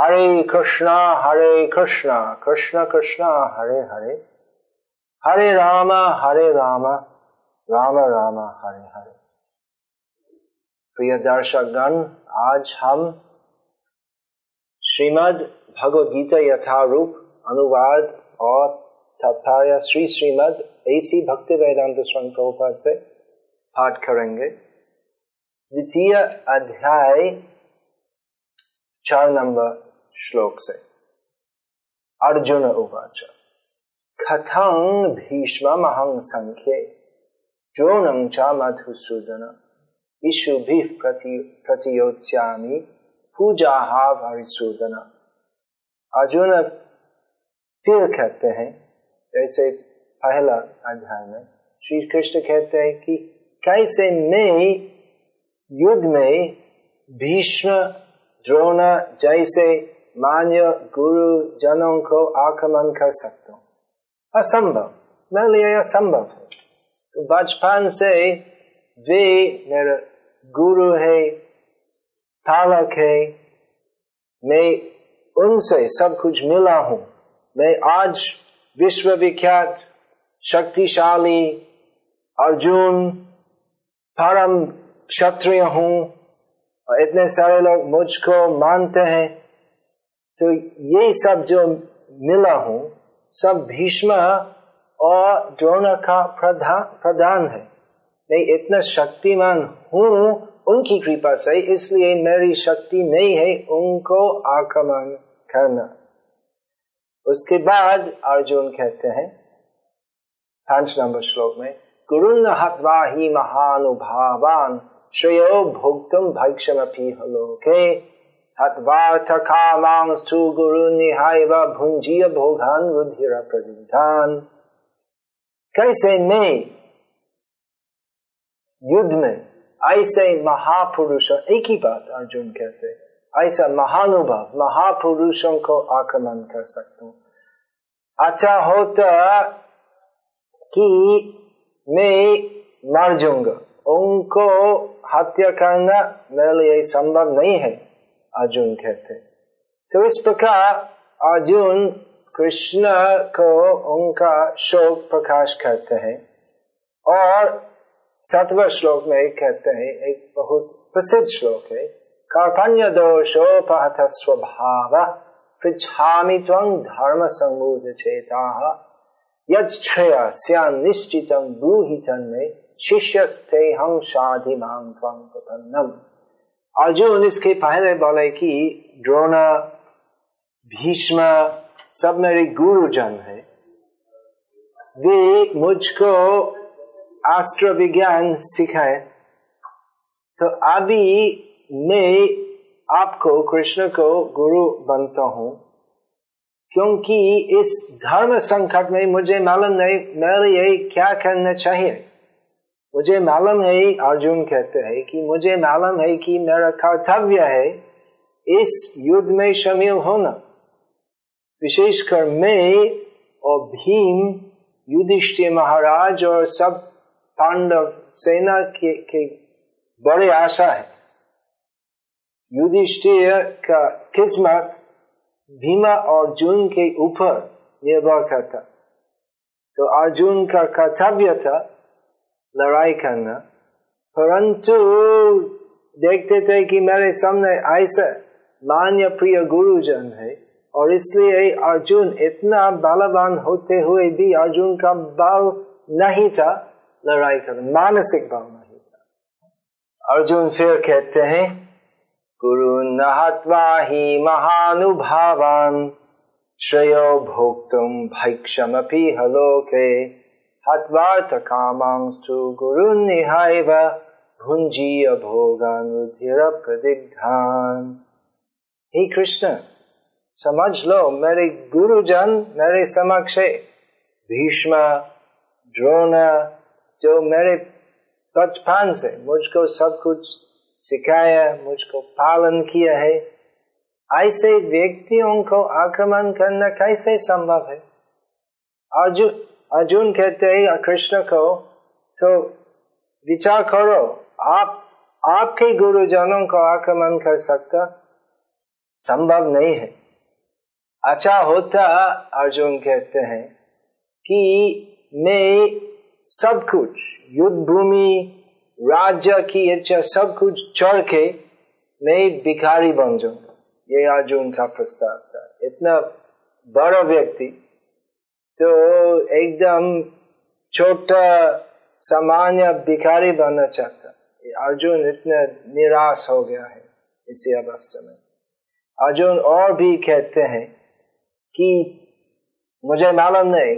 हरे कृष्णा हरे कृष्णा कृष्ण कृष्णा हरे हरे हरे राम हरे राम राम राम हरे हरे प्रिय दर्शक गण आज हम श्रीमद भगवद गीता यथारूप अनुवाद और तात्पर्य श्री श्रीमद ऐसी भक्ति वेदांत स्वयं प्रभुपाद से पाठ करेंगे। द्वितीय अध्याय, चार नंबर। श्लोक से। अर्जुन उवाच, कथं भीष्महं संख्ये, द्रोणं च मधुसूदन, इषुभिः प्रति, प्रतियोत्स्यामि पूजा हरिसूदन अर्जुन फिर कहते हैं, जैसे पहला अध्याय में श्री कृष्ण कहते हैं कि कैसे मैं युद्ध में भीष्म, द्रोण जैसे मान्य गुरु जनों को आक्रमण कर सकता हूँ असंभव मेरे लिए असंभव है तो बचपन से वे मेरा गुरु है पालक है मैं उनसे सब कुछ मिला हूँ मैं आज विश्वविख्यात शक्तिशाली अर्जुन परम क्षत्रिय हूँ और इतने सारे लोग मुझको मानते हैं तो ये सब जो मिला हूँ, सब भीष्म और द्रोण का प्रधान है। मैं इतना शक्तिमान हूँ, उनकी कृपा से, इसलिए मेरी शक्ति नहीं है उनको आक्रमण करना। उसके बाद अर्जुन कहते हैं, पाँच नंबर श्लोक में गुरुन हत्वा ही महानुभावान, श्रेयो भोक्तुम भैक्षमपि हलोके हत्वार्थ कामांस्तु गुरु निहाय भुंजीय भोगान रुधिर प्रदिधान कैसे मैं युद्ध में ऐसे महापुरुष एक ही बात अर्जुन कहते ऐसा महानुभव महापुरुषों को आक्रमण कर सकता हूँ अच्छा होता कि मैं मर जाऊँगा उनको हत्या करना मेरे लिए संभव नहीं है अर्जुन कहते तो इस प्रकार अर्जुन कृष्ण को उनका शोक प्रकाश करते हैं और सतव श्लोक में कहते हैं, एक बहुत प्रसिद्ध श्लोक है कार्पण्य दोषोपहत स्वभाव पृछामि त्वं धर्म संगूढ़ चेता यच्छया निश्चित ब्रूहि तन्मे शिष्य हम शाधि प्रपन्नम अर्जुन इसके पहले बोले कि द्रोण भीष्म सब मेरे गुरुजन है वे मुझको अस्त्र विज्ञान सिखाए तो अभी मैं आपको कृष्ण को गुरु बनता हूँ क्योंकि इस धर्म संकट में मुझे मालूम नहीं मेरे लिए क्या करना चाहिए मुझे मालूम है अर्जुन कहते हैं कि मुझे मालूम है कि मेरा कर्तव्य है इस युद्ध में शामिल होना। विशेषकर मैं और भीम युधिष्ठिर महाराज और सब पांडव सेना के, के बड़े आशा है। युधिष्ठिर का किस्मत भीमा और अर्जुन के ऊपर निर्भर करता। तो अर्जुन का कर्तव्य था लड़ाई करना। परंतु देखते थे कि मेरे सामने ऐसा मान्य प्रिय गुरुजन है, और इसलिए अर्जुन इतना बलवान होते हुए भी अर्जुन का बल नहीं था लड़ाई करना, मानसिक बल नहीं था। अर्जुन फिर कहते हैं, गुरु नहत्वा ही महानुभावान, श्रेयो भोक्तुम भैक्षमपि हलोके। हत्वार्थ कामांस्तु गुरु निहाय भुंजीय भोगानुधिर प्रदिग्धान हे कृष्ण समझ लो मेरे गुरुजन, मेरे समक्ष। भीष्म, द्रोण, जो मेरे बचपन से मुझको सब कुछ सिखाया, मुझको पालन किया है, ऐसे व्यक्तियों को आक्रमण करना कैसे संभव है? अर्जुन अर्जुन कहते हैं कृष्ण को तो विचार करो, आप, आपके गुरुजनों को आक्रमण कर सकता संभव नहीं है। अच्छा होता, अर्जुन कहते हैं, कि मैं सब कुछ युद्ध भूमि राज्य की इच्छा, सब कुछ छोड़ के मैं भिखारी बन जाऊँगा ये अर्जुन का प्रस्ताव था। इतना बड़ा व्यक्ति तो एकदम छोटा, सामान्य भिखारी बनना चाहता। अर्जुन इतना निराश हो गया है इसी अवस्था में। अर्जुन और भी कहते हैं कि मुझे मालूम नहीं,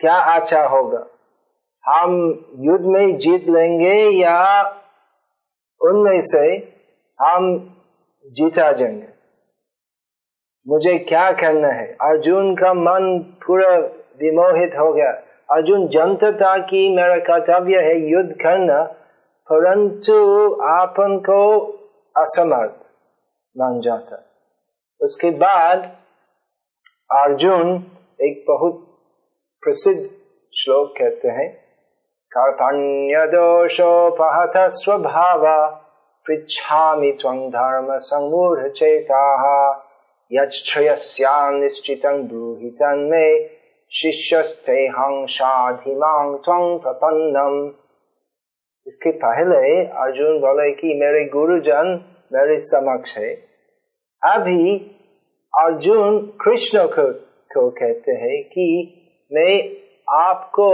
क्या अच्छा होगा? हम युद्ध में जीत लेंगे या उनमें से हम जीता जाएँगे? मुझे क्या करना है? अर्जुन का मन पूरा विमोहित हो गया। अर्जुन जानता था कि मेरा कर्तव्य है युद्ध करना, परंतु आपन को असमर्थ मान जाता। उसके बाद अर्जुन एक बहुत प्रसिद्ध श्लोक कहते हैं कार्पण्य दोषोपहत स्वभाव पृछामि त्वं धर्म संगूढ़ चेता यश्रयस्यान्निश्चित ब्रूहि तन्मे शिष्यस्ते हंसाधिमां त्वं प्रपन्नम। इसके पहले अर्जुन बोले कि मेरे गुरुजन मेरे समक्ष है। अभी अर्जुन कृष्ण को, को कहते हैं कि मैं आपको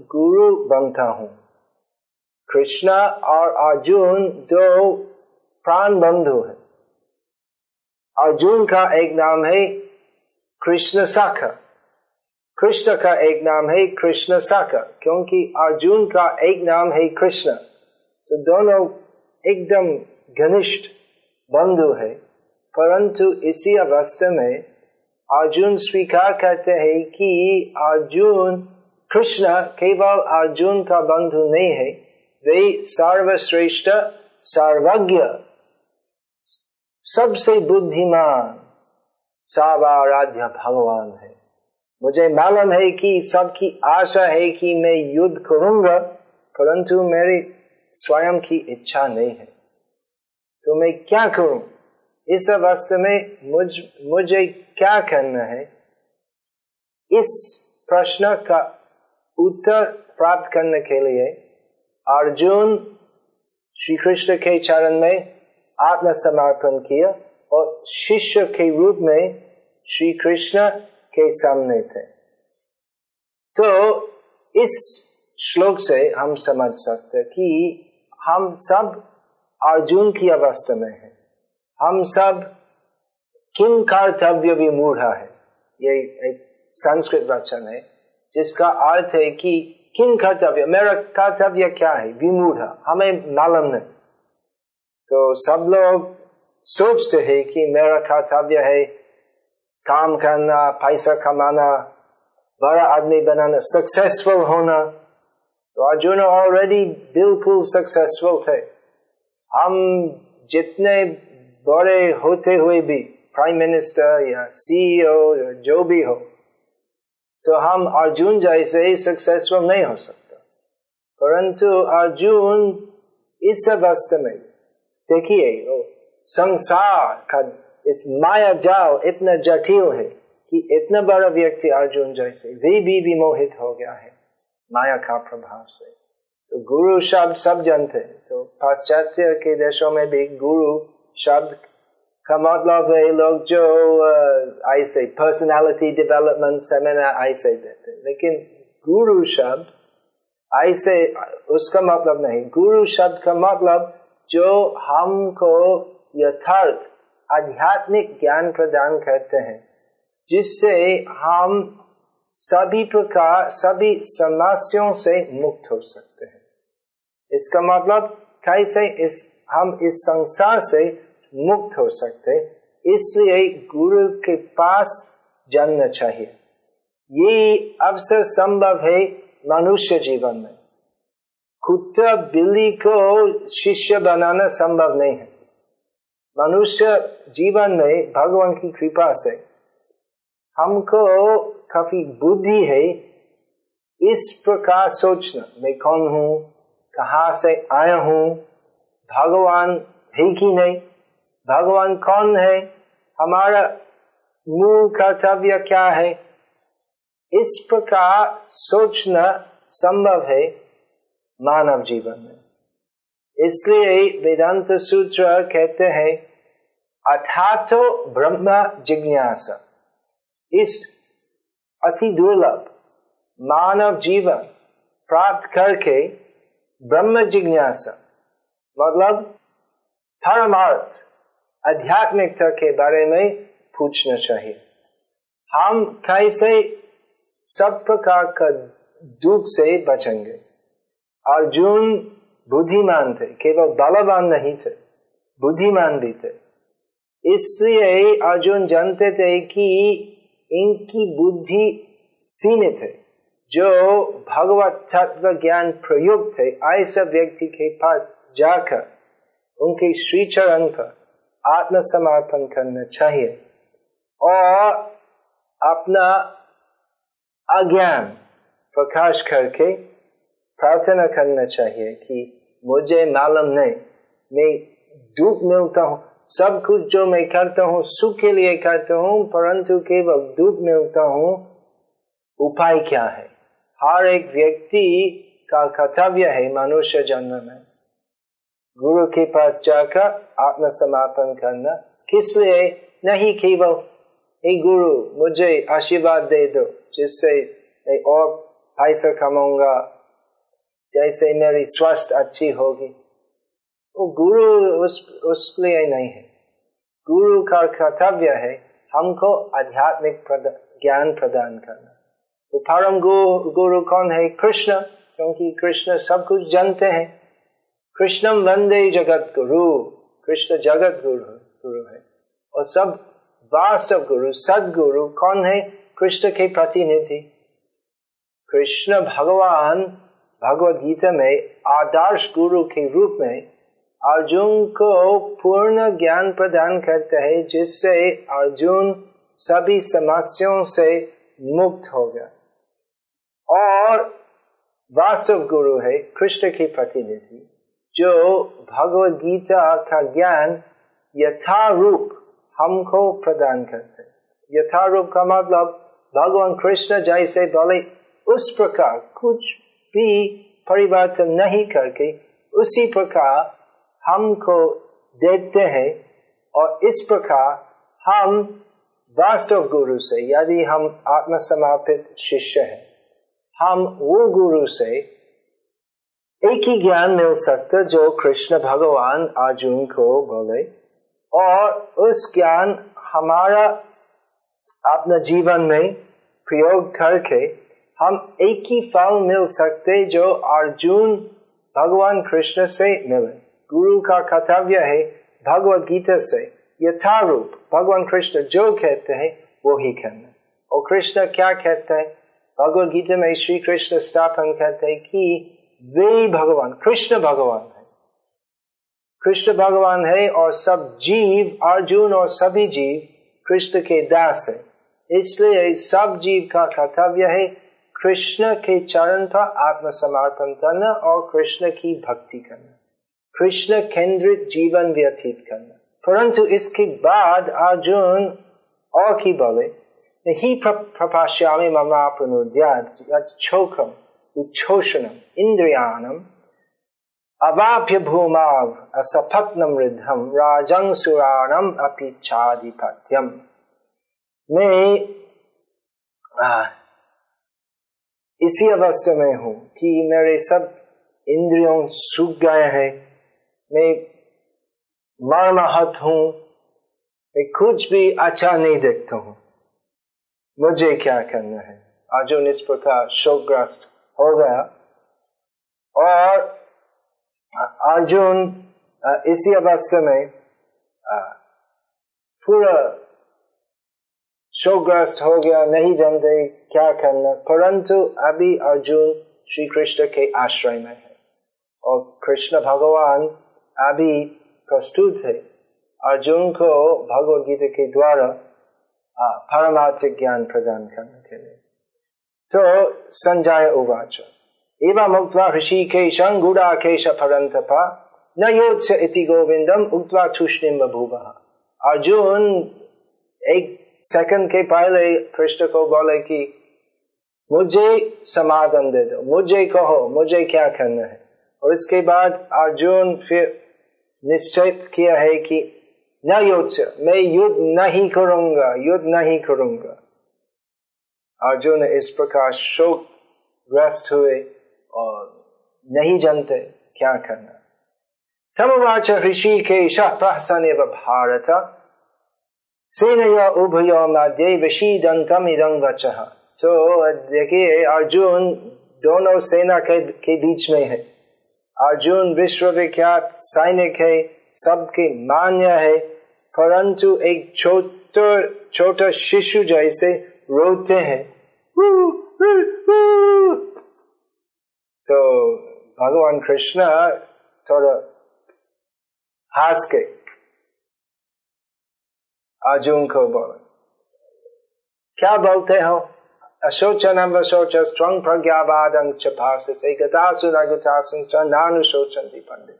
गुरु बनता हूँ। कृष्ण और अर्जुन दो प्राण बंधु है। अर्जुन का एक नाम है कृष्ण साखा कृष्ण का एक नाम है कृष्ण साका क्योंकि अर्जुन का एक नाम है कृष्ण तो दोनों एकदम घनिष्ठ बंधु है परंतु इसी अवस्था में अर्जुन स्वीकार करते हैं कि अर्जुन कृष्ण केवल अर्जुन का बंधु नहीं है वे सर्वश्रेष्ठ सर्वज्ञ सबसे बुद्धिमान सावाराध्य भगवान है मुझे मालूम है कि सबकी आशा है कि मैं युद्ध करूँगा, परंतु मेरी स्वयं की इच्छा नहीं है। तो मैं क्या करूँ? इस अवस्था में मुझ, मुझे क्या करना है? इस प्रश्न का उत्तर प्राप्त करने के लिए अर्जुन श्री कृष्ण के चरण में आत्मसमर्पण किया और शिष्य के रूप में श्री कृष्ण के सामने थे। तो इस श्लोक से हम समझ सकते कि हम सब अर्जुन की अवस्था में हैं। हम सब किम कर्तव्य विमूढ़ है। ये एक संस्कृत वचन है, जिसका अर्थ है कि किन कर्तव्य, मेरा कर्तव्य क्या है? विमूढ़, हमें मालूम नहीं। तो सब लोग सोचते हैं कि मेरा कर्तव्य है काम करना, पैसा कमाना, बड़ा आदमी बनाना सक्सेसफुल होना तो अर्जुन ऑलरेडी बिल्कुल सक्सेसफुल थे। हम जितने बड़े होते हुए भी प्राइम मिनिस्टर या सीईओ या जो भी हो तो हम अर्जुन जैसे ही सक्सेसफुल नहीं हो सकता। परंतु अर्जुन इस अवस्था में, देखिए संसार का इस माया जाल इतना जटिल है कि इतना बड़ा व्यक्ति अर्जुन जैसे वे भी विमोहित हो गया है माया का प्रभाव से। तो गुरु शब्द सब जानते तो पाश्चात्य के देशों में भी गुरु शब्द का मतलब है, लोग जो ऐसे पर्सनालिटी डेवलपमेंट सेमिनार ऐसे देते लेकिन गुरु शब्द ऐसे उसका मतलब नहीं। गुरु शब्द का मतलब जो हमको यथार्थ आध्यात्मिक ज्ञान प्रदान करते हैं, जिससे हम सभी प्रकार, सभी समस्याओं से मुक्त हो सकते हैं। इसका मतलब कैसे इस, हम इस संसार से मुक्त हो सकते इसलिए गुरु के पास जानना चाहिए। ये अवसर संभव है मनुष्य जीवन में। कुत्ता बिल्ली को शिष्य बनाना संभव नहीं है। मनुष्य जीवन में भगवान की कृपा से हमको काफ़ी बुद्धि है। इस प्रकार सोचना, मैं कौन हूँ? कहा से आया हूँ? भगवान है कि नहीं? भगवान कौन है? हमारा मूल कर्तव्य क्या है? इस प्रकार सोचना संभव है मानव जीवन में। इसलिए वेदांत सूत्र कहते हैं, अथातो ब्रह्म जिज्ञासा। इस अति दुर्लभ मानव जीवन प्राप्त करके ब्रह्म जिज्ञासा मतलब परमार्थ आध्यात्मिकता के बारे में पूछना चाहिए। हम कैसे सब प्रकार का दुख से बचेंगे? अर्जुन बुद्धिमान थे केवल बलवान नहीं थे, बुद्धिमान भी थे। इसलिए अर्जुन जानते थे कि इनकी बुद्धि सीमित है, जो भगवत तत्व ज्ञान प्रयुक्त है। ऐसा व्यक्ति के पास जाकर उनके श्री चरण पर आत्मसमर्पण करना चाहिए और अपना अज्ञान प्रकाश करके प्रार्थना करना चाहिए कि मुझे मालूम नहीं, मैं दुख मिलता हूँ, सब कुछ जो मैं करता हूँ, सुख के लिए करता हूँ, परंतु केवल दुख मिलता हूँ, उपाय क्या है? हर एक व्यक्ति का कर्तव्य है मनुष्य जन्म में। गुरु के पास जाकर आत्मसमापन करना, किस लिए? नहीं केवल, हे गुरु, मुझे आशीर्वाद दे दो, जिससे मैं और पैसा कमाऊँगा जैसे मेरी स्वास्थ्य अच्छी होगी। वो गुरु उस उस लिए नहीं है। गुरु का कर्तव्य है हमको आध्यात्मिक ज्ञान प्रदान करना। तो परम गुरु कौन है? कृष्ण, क्योंकि कृष्ण सब कुछ जानते हैं। कृष्णम वंदे जगत गुरु। कृष्ण जगत गुरु गुरु है। और सब वास्तव गुरु, सदगुरु कौन है? कृष्ण के प्रतिनिधि। कृष्ण भगवान भगवत गीता में, आदर्श गुरु के रूप में, अर्जुन को पूर्ण ज्ञान प्रदान करते हैं, जिससे अर्जुन सभी समस्याओं से मुक्त हो गया। और वास्तव गुरु है, कृष्ण के प्रतिनिधि, जो भगवत गीता का ज्ञान यथारूप हमको प्रदान करते यथारूप का मतलब भगवान कृष्ण जैसे बोले, उस प्रकार कुछ भी परिवर्तन नहीं करके उसी प्रकार हमको देखते हैं और इस प्रकार हम वास्तव गुरु से, यदि हम आत्मसमापित शिष्य हैं, हम वो गुरु से एक ही ज्ञान मिल सकता जो कृष्ण भगवान अर्जुन को बोले और उस ज्ञान हमारा अपना जीवन में प्रयोग करके हम एक ही फल मिल सकते जो अर्जुन, भगवान कृष्ण से मिले। गुरु का कर्तव्य है भगवत गीता से यथारूप भगवान कृष्ण जो कहते हैं, वो ही कहना। और कृष्ण क्या कहते हैं? भगवत गीता में श्री कृष्ण स्थापन कहते हैं कि वे भगवान, कृष्ण भगवान है। कृष्ण भगवान है और सब जीव, अर्जुन और सभी जीव कृष्ण के दास है। इसलिए सब जीव का कर्तव्य है कृष्ण के चरण पर आत्मसमर्पण करना और कृष्ण की भक्ति करना। कृष्ण केंद्रित जीवन व्यतीत करना। परंतु इसके बाद अर्जुन और की बोले, नहीं प्रपाश्यामी ममा प्रणुद्याचोखम उच्छोषणम इंद्रियानम अवाप्य भूमाव असफत्नम रिद्धम राजंग सुराणम अपिच्छाधिपत्यम मैं इसी अवस्था में हूँ कि मेरे सब इंद्रियों सूख गए हैं। मैं मरनाहत हूँ। मैं कुछ भी अच्छा नहीं देखता हूँ। मुझे क्या करना है? अर्जुन इस प्रकार शोकग्रस्त हो गया। और अर्जुन इसी अवस्था में पूरा शोग्रस्त हो गया, नहीं जानते क्या करना? परंतु अभी अर्जुन श्री कृष्ण के आश्रय में है। और कृष्ण भगवान अभी प्रस्तुत है। अर्जुन को भगवद गीता के द्वारा परमार्थिक ज्ञान प्रदान करने के लिए। तो संजय उवाच। एवं उक्त्वा ऋषिकेश, गुड़ाकेश परंतप, न योत्स इति गोविंदम उक्त्वा तुष्णिम बभूव अर्जुन एक सेकंड के पहले कृष्ण को बोले कि मुझे समाधान दे दो मुझे कहो मुझे क्या करना है और इसके बाद अर्जुन फिर निश्चित किया है कि न युद्ध मैं युद्ध नहीं करूँगा युद्ध नहीं करूँगा अर्जुन इस प्रकार शोक ग्रस्त हुए और नहीं जानते क्या करना तमुवाच ऋषि के प्रहसन भारत सेनया उभय इदं वचः। तो देखिए अर्जुन दोनों सेना के, के बीच में है। अर्जुन विश्वविख्यात सैनिक है सबके मान्य है परंतु एक छोटा छोटा शिशु जैसे रोते हैं। तो भगवान कृष्ण थोड़ा हंस के अर्जुन को बोले। क्या बोलते हो? अशोचनम वशोच स्ट्रंग प्रज्ञावादं च भाषसे गतासु च नानुशोचन्ति पंडित।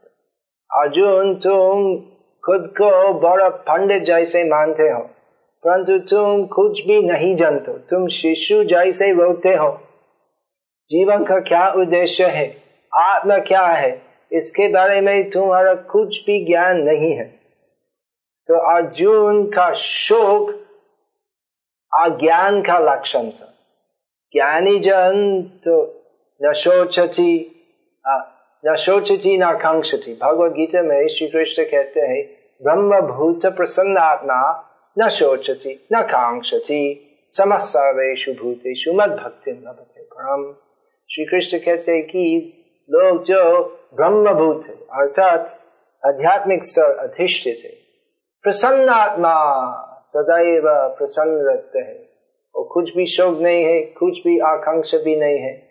अर्जुन तुम खुद को बड़ा पंडित जैसे मानते हो परंतु तुम कुछ भी नहीं जानते तुम शिशु जैसे रोते हो। जीवन का क्या उद्देश्य है? आत्मा क्या है? इसके बारे में तुम्हारा कुछ भी ज्ञान नहीं है। तो अर्जुन का शोक, अज्ञान का लक्षण था। ज्ञानी जन तो न शोचती न शोचती, न कांक्षती भगवद गीता में श्री कृष्ण कहते हैं ब्रह्म भूत प्रसन्न आत्मा न शोचती, न कांक्षती समस्वेशु भूतेषु मद भक्ति परम। श्री कृष्ण कहते हैं कि लोग जो ब्रह्म भूत है, अर्थात आध्यात्मिक स्तर अधिष्ठित है प्रसन्न आत्मा सदैव प्रसन्न रहते हैं। और कुछ भी शोक नहीं है, कुछ भी आकांक्षा भी नहीं है।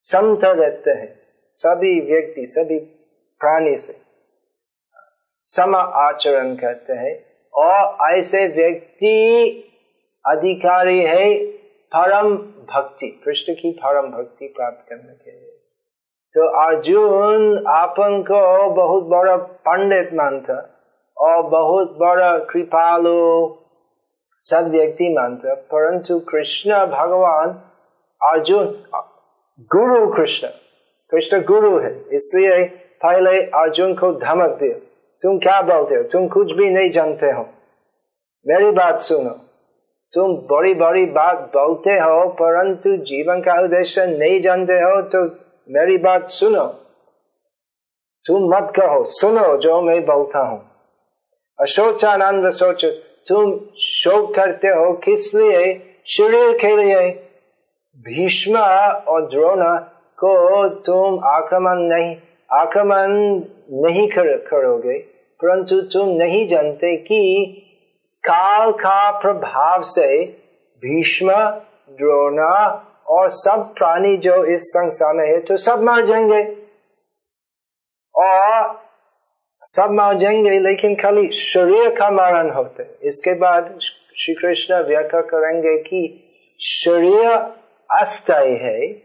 समत रहते हैं, सभी व्यक्ति, सभी प्राणी से। सम आचरण करते हैं। और ऐसे व्यक्ति अधिकारी है, परम भक्ति, कृष्ण की परम भक्ति प्राप्त करने के लिए। तो अर्जुन आपन को बहुत बड़ा पंडित मानता। और बहुत बड़ा कृपालु सब व्यक्ति मानते परंतु कृष्ण भगवान अर्जुन, गुरु कृष्ण कृष्ण गुरु है। इसलिए पहले अर्जुन को धमक दिया तुम क्या बोलते हो? तुम कुछ भी नहीं जानते हो। मेरी बात सुनो। तुम बड़ी बड़ी बात बोलते हो, परंतु जीवन का उद्देश्य नहीं जानते हो तो मेरी बात सुनो। तुम मत कहो। सुनो जो मैं बोलता हूँ। अशोचानंद सोच तुम शोक करते हो किस लिए शरीर के लिए। भीष्म और द्रोण को तुम आक्रमण नहीं आक्रमण नहीं कर, करोगे। परंतु तुम नहीं जानते कि काल का प्रभाव से भीष्म द्रोण और सब प्राणी जो इस संसार में है तो सब मर जाएँगे और सब मार जाएँगे लेकिन खाली शरीर का मरण होते इसके बाद श्री कृष्ण व्याख्या करेंगे कि शरीर अस्थायी है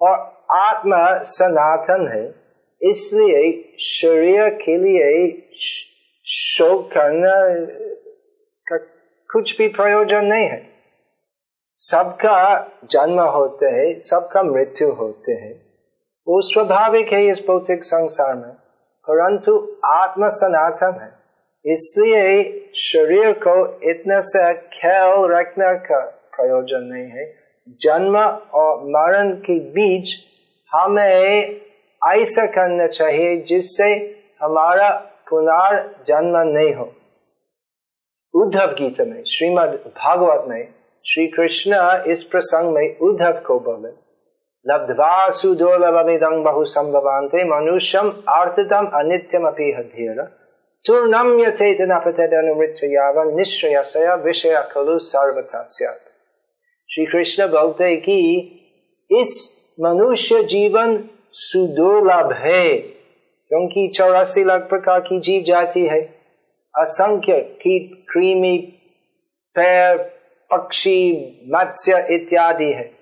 और आत्मा सनातन है। इसलिए शरीर के लिए शोक करना का कुछ भी प्रयोजन नहीं है। सबका जन्म होते है, सबका मृत्यु होते है। वो स्वाभाविक है इस भौतिक संसार में। परंतु आत्म सनातन है। इसलिए शरीर को इतने से ख्याल रखने का प्रयोजन नहीं है। जन्म और मरण के बीच हमें ऐसा करना चाहिए जिससे हमारा पुनर्जन्म नहीं हो। उद्धव गीता में, श्रीमद भागवत में, श्री कृष्ण इस प्रसंग में उद्धव को बोले। लब्ध्वा सुदोलभमिदं बहु संभवान्ते मनुष्यम आर्थितम अनित्यम अपि हध्येर चूर्णम यथेत नपतनुमृत्य यावन निश्चय विषय खलु सर्वथा श्री कृष्ण कि, इस मनुष्य जीवन सुदुर्लभ है, क्योंकि चौरासी लाख प्रकार की जीव जाति है। असंख्य कीट, कृमि पैर पक्षी, मत्स्य इत्यादि है।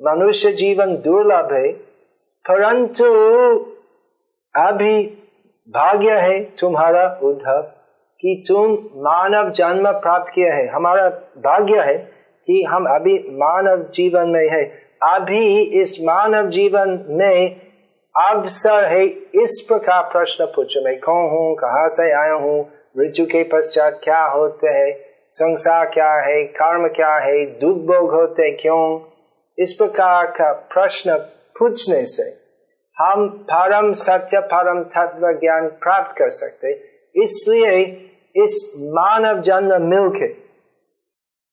मनुष्य जीवन दुर्लभ है, परंतु अभी भाग्य है तुम्हारा उद्धव, कि तुम मानव जन्म प्राप्त किया है। हमारा भाग्य है कि हम अभी मानव जीवन में है। अभी इस मानव जीवन में अवसर है, इस प्रकार प्रश्न पूछ। मैं कौन हूँ? कहाँ से आया हूँ? मृत्यु के पश्चात क्या होते हैं? संसार क्या है? कर्म क्या है? दुख भोग होते क्यों? इस प्रकार का प्रश्न पूछने से हम परम सत्य, परम तत्व ज्ञान प्राप्त कर सकते। इसलिए इस मानव जन्म मिलके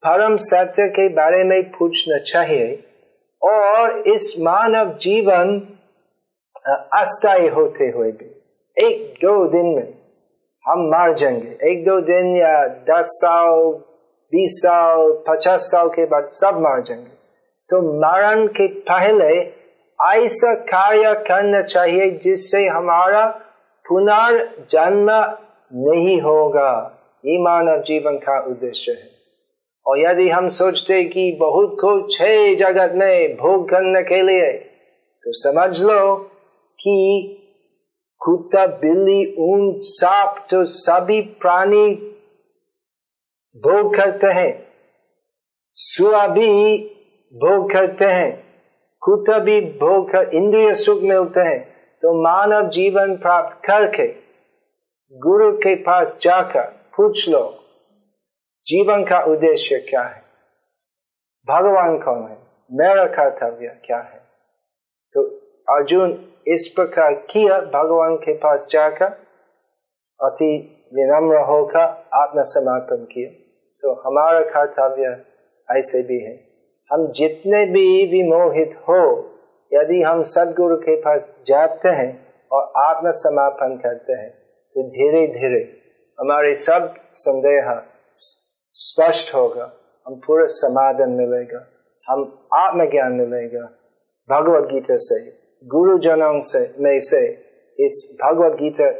परम सत्य के बारे में पूछना चाहिए और इस मानव जीवन अस्थायी होते हुए भी। एक दो दिन में हम मर जाएँगे। एक दो दिन या दस साल, बीस साल, पचास साल के बाद सब मर जाएँगे। तो मरण के पहले ऐसा कार्य करना चाहिए जिससे हमारा पुनर्जन्म नहीं होगा। ये मानव जीवन का उद्देश्य है। और यदि हम सोचते कि बहुत कुछ है जगत में भोग करने के लिए तो समझ लो कि कुत्ता, बिल्ली, ऊन, सांप तो सभी प्राणी भोग करते हैं। सुआ भी भोग करते हैं। कुत्ता भी भोग कर इंद्रिय सुख मिलते हैं। तो मानव जीवन प्राप्त करके गुरु के पास जाकर पूछ लो, जीवन का उद्देश्य क्या है? भगवान कौन है? मेरा कर्तव्य क्या है? तो अर्जुन इस प्रकार किया, भगवान के पास जाकर अति विनम्र होकर आत्म समर्पण किया। तो हमारा कर्तव्य ऐसे भी है। हम जितने भी विमोहित हो, यदि हम सदगुरु के पास जाते हैं और आत्म समर्पण करते हैं तो धीरे धीरे हमारे सब संदेह स्पष्ट होगा, हम पूरा समाधान मिलेगा, हम आत्मज्ञान मिलेगा। भगवत गीता से, गुरुजनों से, में से इस भगवत गीता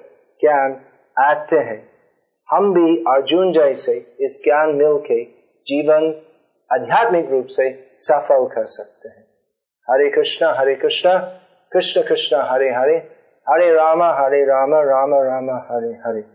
ज्ञान आते हैं। हम भी अर्जुन जैसे इस ज्ञान मिल के जीवन आध्यात्मिक रूप से सफल कर सकते हैं। हरे कृष्णा हरे कृष्णा, कृष्ण कृष्ण, हरे हरे हरे रामा हरे रामा, राम राम, हरे हरे।